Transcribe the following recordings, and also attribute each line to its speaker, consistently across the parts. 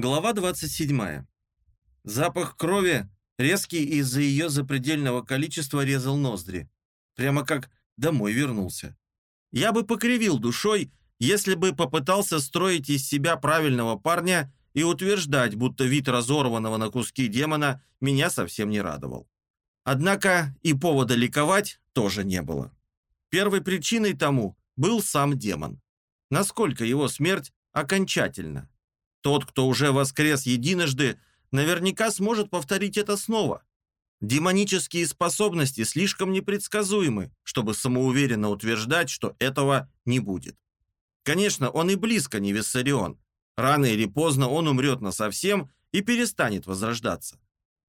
Speaker 1: Глава 27. Запах крови, резкий из-за ее запредельного количества, резал ноздри. Прямо как домой вернулся. Я бы покривил душой, если бы попытался строить из себя правильного парня и утверждать, будто вид разорванного на куски демона меня совсем не радовал. Однако и повода ликовать тоже не было. Первой причиной тому был сам демон. Насколько его смерть окончательна. Тот, кто уже воскрес единожды, наверняка сможет повторить это снова. Демонические способности слишком непредсказуемы, чтобы самоуверенно утверждать, что этого не будет. Конечно, он и близко не Виссарион. Рано или поздно он умрет насовсем и перестанет возрождаться.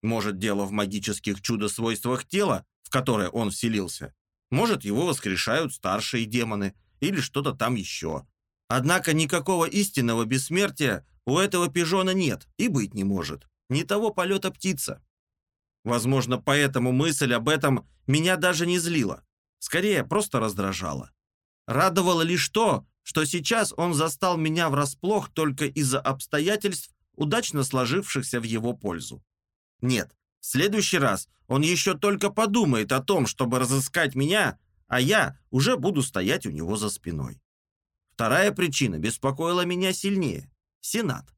Speaker 1: Может, дело в магических чудо-свойствах тела, в которое он вселился. Может, его воскрешают старшие демоны или что-то там еще. Однако никакого истинного бессмертия у этого пижона нет и быть не может. Не того полета птица. Возможно, поэтому мысль об этом меня даже не злила. Скорее, просто раздражала. Радовало лишь то, что сейчас он застал меня врасплох только из-за обстоятельств, удачно сложившихся в его пользу. Нет, в следующий раз он еще только подумает о том, чтобы разыскать меня, а я уже буду стоять у него за спиной. Вторая причина беспокоила меня сильнее. Сенат.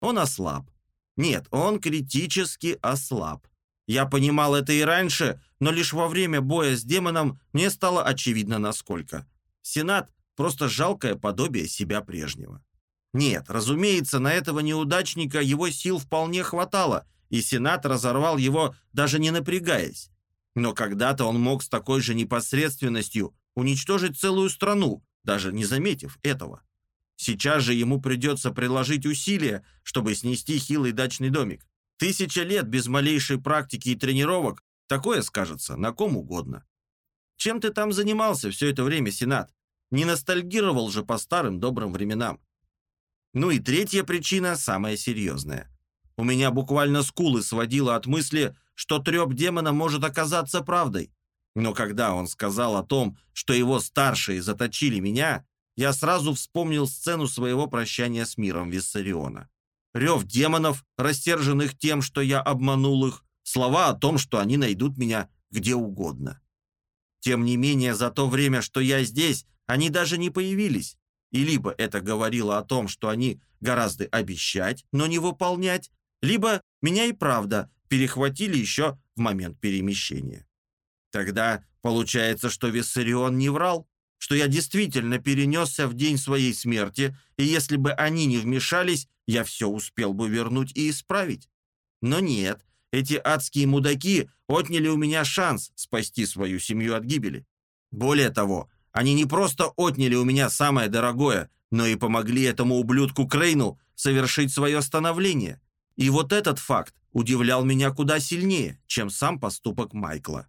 Speaker 1: Он ослаб. Нет, он критически ослаб. Я понимал это и раньше, но лишь во время боя с демоном мне стало очевидно насколько. Сенат – просто жалкое подобие себя прежнего. Нет, разумеется, на этого неудачника его сил вполне хватало, и Сенат разорвал его, даже не напрягаясь. Но когда-то он мог с такой же непосредственностью уничтожить целую страну, даже не заметив этого. Сейчас же ему придется приложить усилия, чтобы снести хилый дачный домик. Тысяча лет без малейшей практики и тренировок, такое скажется на ком угодно. Чем ты там занимался все это время, Сенат? Не ностальгировал же по старым добрым временам. Ну и третья причина, самая серьезная. У меня буквально скулы сводило от мысли, что треп демона может оказаться правдой. Но когда он сказал о том, что его старшие заточили меня, я сразу вспомнил сцену своего прощания с миром Виссариона. Рев демонов, растерженных тем, что я обманул их, слова о том, что они найдут меня где угодно. Тем не менее, за то время, что я здесь, они даже не появились. И либо это говорило о том, что они гораздо обещать, но не выполнять, либо меня и правда перехватили еще в момент перемещения. Тогда получается, что Виссарион не врал что я действительно перенесся в день своей смерти, и если бы они не вмешались, я все успел бы вернуть и исправить. Но нет, эти адские мудаки отняли у меня шанс спасти свою семью от гибели. Более того, они не просто отняли у меня самое дорогое, но и помогли этому ублюдку Крейну совершить свое становление. И вот этот факт удивлял меня куда сильнее, чем сам поступок Майкла.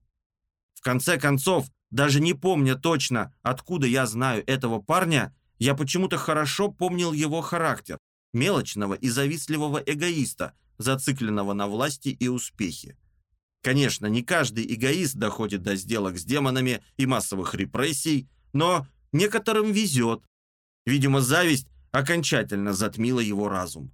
Speaker 1: В конце концов, даже не помня точно, откуда я знаю этого парня, я почему-то хорошо помнил его характер, мелочного и завистливого эгоиста, зацикленного на власти и успехе. Конечно, не каждый эгоист доходит до сделок с демонами и массовых репрессий, но некоторым везет. Видимо, зависть окончательно затмила его разум.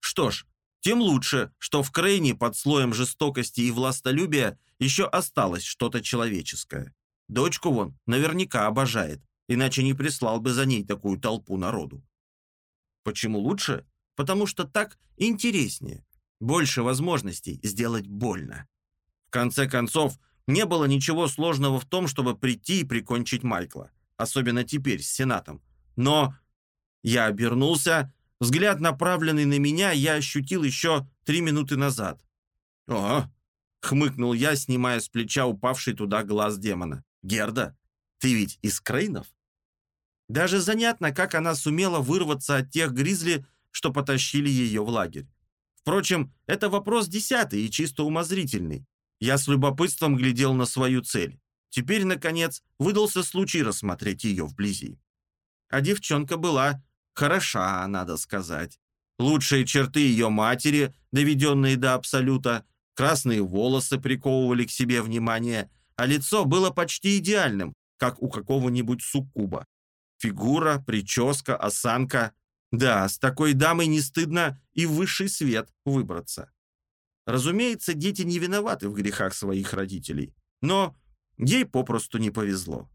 Speaker 1: Что ж, тем лучше, что в Крейне под слоем жестокости и властолюбия еще осталось что-то человеческое. Дочку вон наверняка обожает, иначе не прислал бы за ней такую толпу народу. Почему лучше? Потому что так интереснее. Больше возможностей сделать больно. В конце концов, не было ничего сложного в том, чтобы прийти и прикончить Майкла. Особенно теперь с Сенатом. Но я обернулся, взгляд, направленный на меня, я ощутил еще три минуты назад. «О!» — хмыкнул я, снимая с плеча упавший туда глаз демона. Герда, ты ведь из Крейнов? Даже занятно, как она сумела вырваться от тех гризли, что потащили ее в лагерь. Впрочем, это вопрос десятый и чисто умозрительный. Я с любопытством глядел на свою цель. Теперь, наконец, выдался случай рассмотреть ее вблизи. А девчонка была хороша, надо сказать. Лучшие черты ее матери, доведенные до абсолюта, красные волосы приковывали к себе внимание – а лицо было почти идеальным, как у какого-нибудь суккуба. Фигура, прическа, осанка Да, с такой дамой не стыдно и в высший свет выбраться. Разумеется, дети не виноваты в грехах своих родителей, но ей попросту не повезло.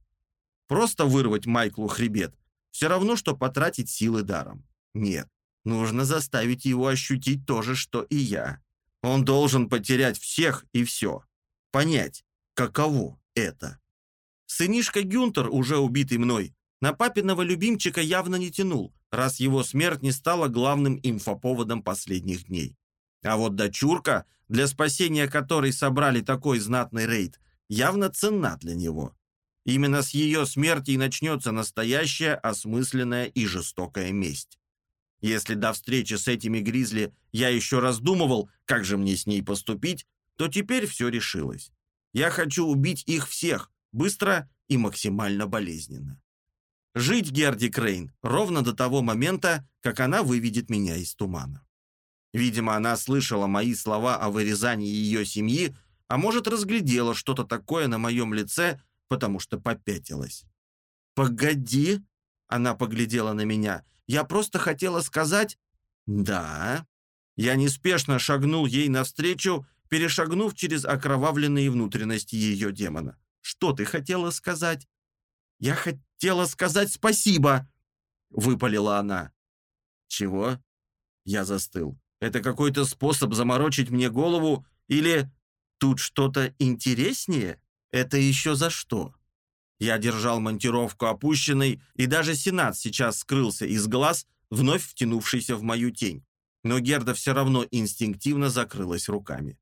Speaker 1: Просто вырвать Майклу хребет все равно, что потратить силы даром. Нет, нужно заставить его ощутить то же, что и я. Он должен потерять всех и все. Понять, каково это. Сынишка Гюнтер, уже убитый мной, на папиного любимчика явно не тянул, раз его смерть не стала главным инфоповодом последних дней. А вот дочурка, для спасения которой собрали такой знатный рейд, явно ценна для него. Именно с ее смерти и начнется настоящая, осмысленная и жестокая месть. Если до встречи с этими гризли я еще раздумывал, как же мне с ней поступить, то теперь все решилось. Я хочу убить их всех, быстро и максимально болезненно. Жить Герди Крейн ровно до того момента, как она выведет меня из тумана. Видимо, она слышала мои слова о вырезании ее семьи, а может, разглядела что-то такое на моем лице, потому что попятилась. «Погоди!» — она поглядела на меня. «Я просто хотела сказать...» «Да». Я неспешно шагнул ей навстречу, перешагнув через окровавленные внутренности ее демона. «Что ты хотела сказать?» «Я хотела сказать спасибо!» — выпалила она. «Чего?» Я застыл. «Это какой-то способ заморочить мне голову или тут что-то интереснее?» Это еще за что? Я держал монтировку опущенной, и даже Сенат сейчас скрылся из глаз, вновь втянувшийся в мою тень. Но Герда все равно инстинктивно закрылась руками.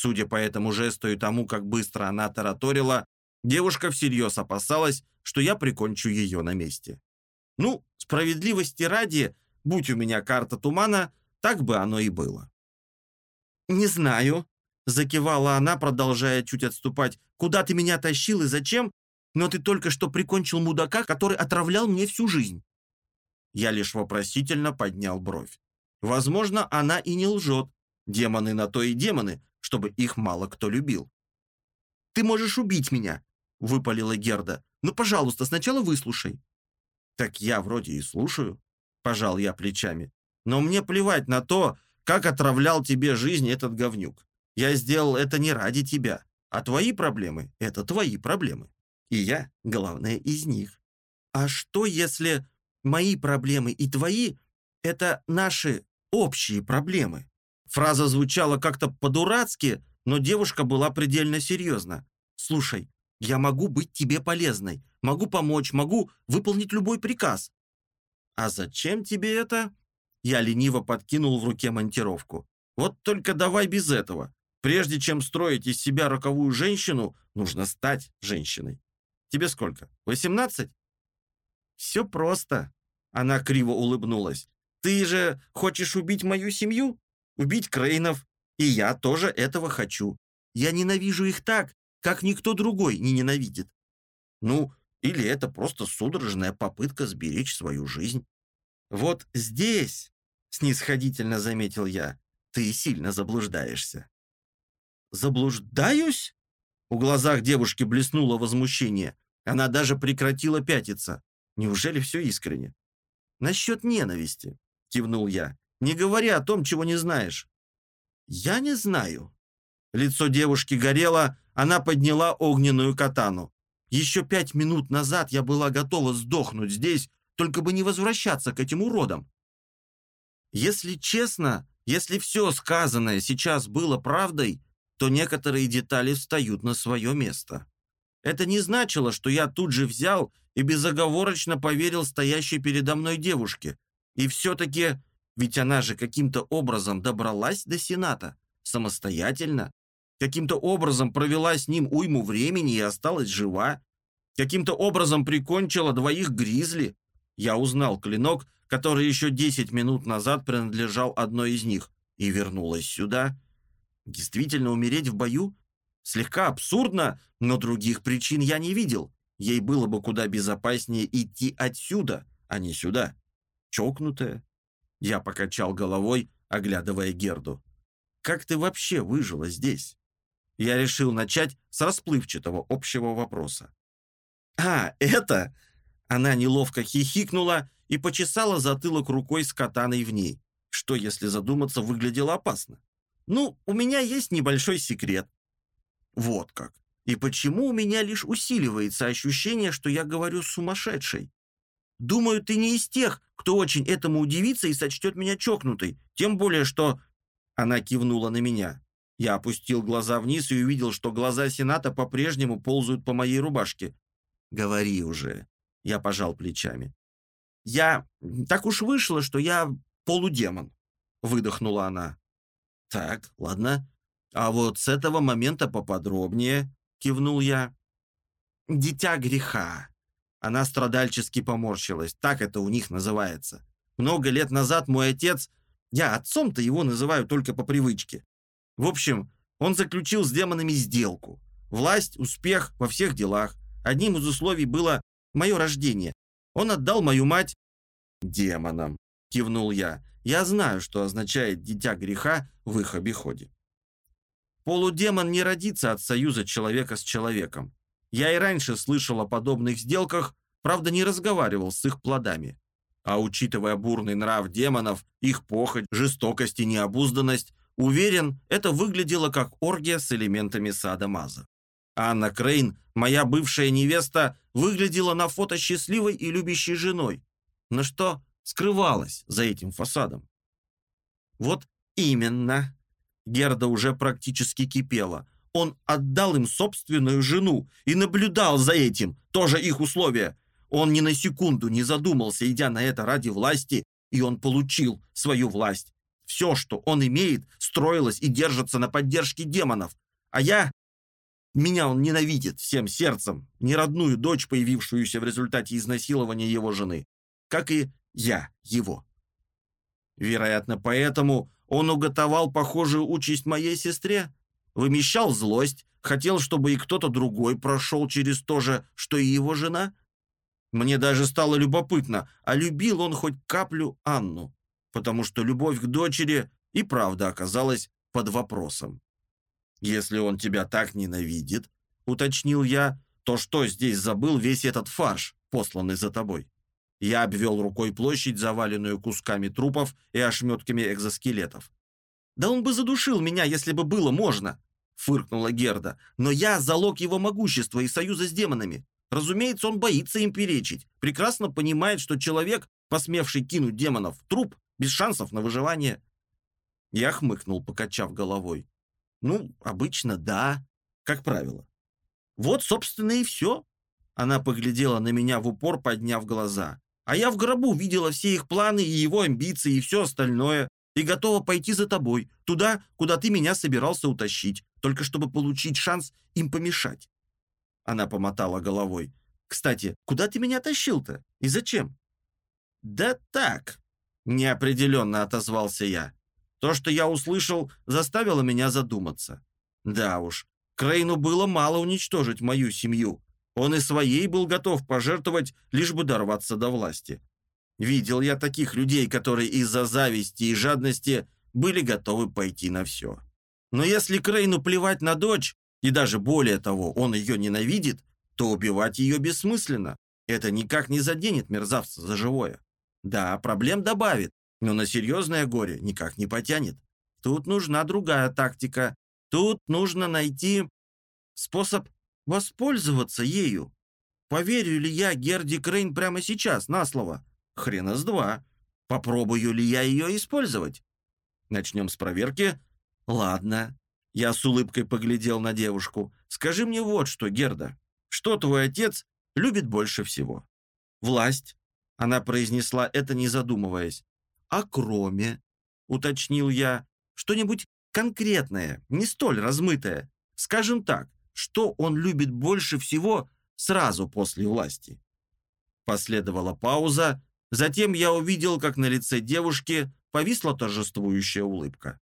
Speaker 1: Судя по этому жесту и тому, как быстро она тараторила, девушка всерьез опасалась, что я прикончу ее на месте. Ну, справедливости ради, будь у меня карта тумана, так бы оно и было. «Не знаю», Закивала она, продолжая чуть отступать. «Куда ты меня тащил и зачем? Но ты только что прикончил мудака, который отравлял мне всю жизнь». Я лишь вопросительно поднял бровь. Возможно, она и не лжет. Демоны на то и демоны, чтобы их мало кто любил. «Ты можешь убить меня», — выпалила Герда. «Но, пожалуйста, сначала выслушай». «Так я вроде и слушаю», — пожал я плечами. «Но мне плевать на то, как отравлял тебе жизнь этот говнюк. Я сделал это не ради тебя, а твои проблемы — это твои проблемы. И я — главное из них. А что, если мои проблемы и твои — это наши общие проблемы? Фраза звучала как-то по-дурацки, но девушка была предельно серьезна. «Слушай, я могу быть тебе полезной, могу помочь, могу выполнить любой приказ». «А зачем тебе это?» Я лениво подкинул в руке монтировку. «Вот только давай без этого. Прежде чем строить из себя роковую женщину, нужно стать женщиной. Тебе сколько? 18? Все просто. Она криво улыбнулась. Ты же хочешь убить мою семью? Убить Крейнов? И я тоже этого хочу. Я ненавижу их так, как никто другой не ненавидит. Ну, или это просто судорожная попытка сберечь свою жизнь. Вот здесь, снисходительно заметил я, ты сильно заблуждаешься. «Заблуждаюсь?» У глазах девушки блеснуло возмущение. Она даже прекратила пятиться. Неужели все искренне? «Насчет ненависти», — кивнул я. «Не говори о том, чего не знаешь». «Я не знаю». Лицо девушки горело, она подняла огненную катану. «Еще пять минут назад я была готова сдохнуть здесь, только бы не возвращаться к этим уродам». Если честно, если все сказанное сейчас было правдой, то некоторые детали встают на свое место. Это не значило, что я тут же взял и безоговорочно поверил стоящей передо мной девушке. И все-таки, ведь она же каким-то образом добралась до Сената, самостоятельно, каким-то образом провела с ним уйму времени и осталась жива, каким-то образом прикончила двоих гризли. Я узнал клинок, который еще 10 минут назад принадлежал одной из них, и вернулась сюда, Действительно умереть в бою? Слегка абсурдно, но других причин я не видел. Ей было бы куда безопаснее идти отсюда, а не сюда. Чокнутая. Я покачал головой, оглядывая Герду. «Как ты вообще выжила здесь?» Я решил начать с расплывчатого общего вопроса. «А, это...» Она неловко хихикнула и почесала затылок рукой с катаной в ней, что, если задуматься, выглядело опасно. «Ну, у меня есть небольшой секрет». «Вот как. И почему у меня лишь усиливается ощущение, что я говорю сумасшедшей? Думаю, ты не из тех, кто очень этому удивится и сочтет меня чокнутой, тем более, что...» Она кивнула на меня. Я опустил глаза вниз и увидел, что глаза Сената по-прежнему ползают по моей рубашке. «Говори уже», — я пожал плечами. «Я... Так уж вышло, что я полудемон», — выдохнула она. «Так, ладно. А вот с этого момента поподробнее», — кивнул я. «Дитя греха». Она страдальчески поморщилась. Так это у них называется. Много лет назад мой отец... Я отцом-то его называю только по привычке. В общем, он заключил с демонами сделку. Власть, успех во всех делах. Одним из условий было мое рождение. Он отдал мою мать демонам, кивнул я. Я знаю, что означает «дитя греха» в их обиходе. Полудемон не родится от союза человека с человеком. Я и раньше слышал о подобных сделках, правда не разговаривал с их плодами. А учитывая бурный нрав демонов, их похоть, жестокость и необузданность, уверен, это выглядело как оргия с элементами сада Маза. Анна Крейн, моя бывшая невеста, выглядела на фото счастливой и любящей женой. Но что скрывалось за этим фасадом. Вот именно. Герда уже практически кипела. Он отдал им собственную жену и наблюдал за этим, тоже их условия. Он ни на секунду не задумался, идя на это ради власти, и он получил свою власть. Все, что он имеет, строилось и держится на поддержке демонов. А я... Меня он ненавидит всем сердцем, неродную дочь, появившуюся в результате изнасилования его жены, как и я его. Вероятно, поэтому он уготовал похожую участь моей сестре, вымещал злость, хотел, чтобы и кто-то другой прошел через то же, что и его жена. Мне даже стало любопытно, а любил он хоть каплю Анну, потому что любовь к дочери и правда оказалась под вопросом. «Если он тебя так ненавидит», — уточнил я, «то что здесь забыл весь этот фарш, посланный за тобой?» Я обвел рукой площадь, заваленную кусками трупов и ошметками экзоскелетов. «Да он бы задушил меня, если бы было можно!» — фыркнула Герда. «Но я залог его могущества и союза с демонами. Разумеется, он боится им перечить. Прекрасно понимает, что человек, посмевший кинуть демонов в труп, без шансов на выживание». Я хмыкнул, покачав головой. «Ну, обычно да, как правило». «Вот, собственно, и все». Она поглядела на меня в упор, подняв глаза. А я в гробу видела все их планы и его амбиции и все остальное, и готова пойти за тобой, туда, куда ты меня собирался утащить, только чтобы получить шанс им помешать». Она помотала головой. «Кстати, куда ты меня тащил-то? И зачем?» «Да так», — неопределенно отозвался я. То, что я услышал, заставило меня задуматься. Да уж, Крейну было мало уничтожить мою семью, он и своей был готов пожертвовать, лишь бы дорваться до власти. Видел я таких людей, которые из-за зависти и жадности были готовы пойти на все. Но если Крейну плевать на дочь, и даже более того, он ее ненавидит, то убивать ее бессмысленно. Это никак не заденет мерзавца за живое. Да, проблем добавит, но на серьезное горе никак не потянет. Тут нужна другая тактика. Тут нужно найти способ воспользоваться ею. Поверю ли я Герди Крейн прямо сейчас, на слово? Хрена с два. Попробую ли я ее использовать? Начнем с проверки? Ладно. Я с улыбкой поглядел на девушку. Скажи мне вот что, Герда. Что твой отец любит больше всего? Власть. Она произнесла это, не задумываясь. А кроме, уточнил я, что-нибудь конкретное, не столь размытое. Скажем так, что он любит больше всего сразу после власти. Последовала пауза, затем я увидел, как на лице девушки повисла торжествующая улыбка.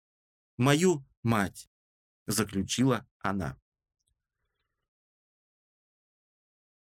Speaker 1: «Мою мать», — заключила она.